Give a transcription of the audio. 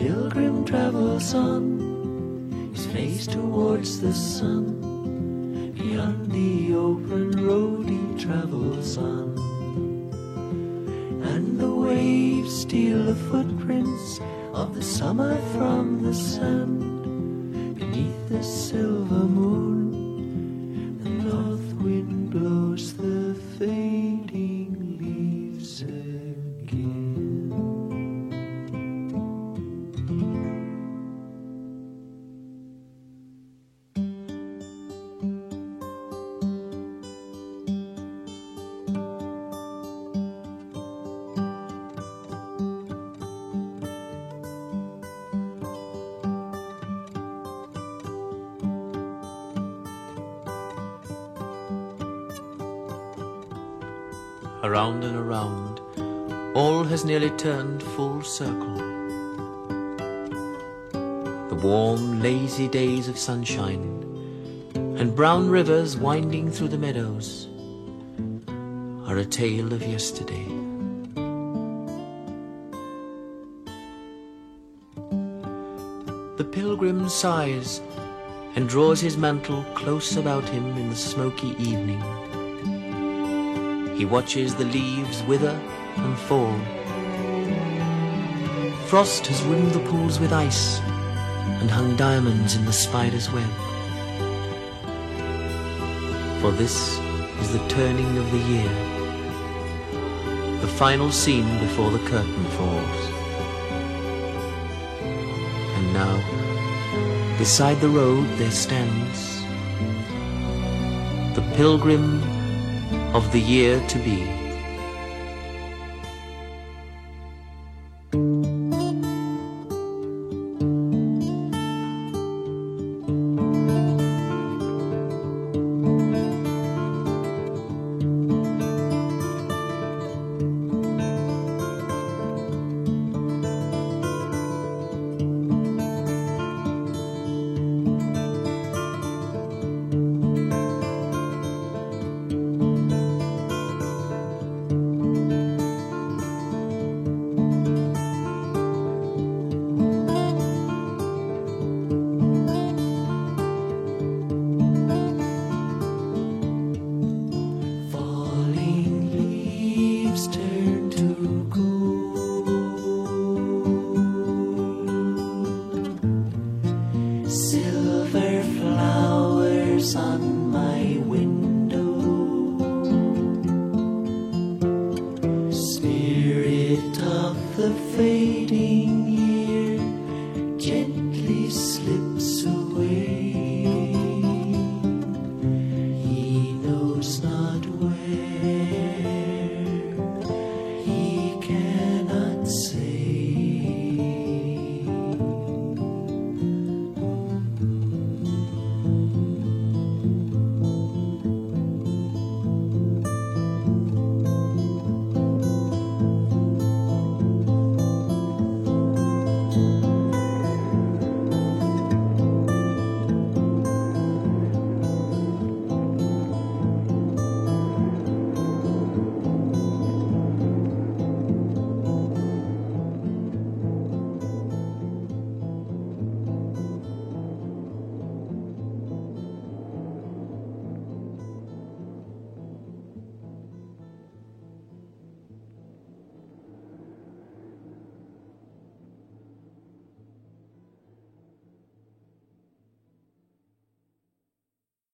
pilgrim travels on, his face towards the sun. Beyond the open road he travels on. And the waves steal the footprints of the summer from the sand. Beneath the silver moon, Around and around, all has nearly turned full circle. The warm, lazy days of sunshine and brown rivers winding through the meadows are a tale of yesterday. The pilgrim sighs and draws his mantle close about him in the smoky evening. He watches the leaves wither and fall. Frost has rimmed the pools with ice and hung diamonds in the spider's web. For this is the turning of the year, the final scene before the curtain falls. And now, beside the road there stands the pilgrim of the year to be. Silver flowers on my window. Spirit of the fading.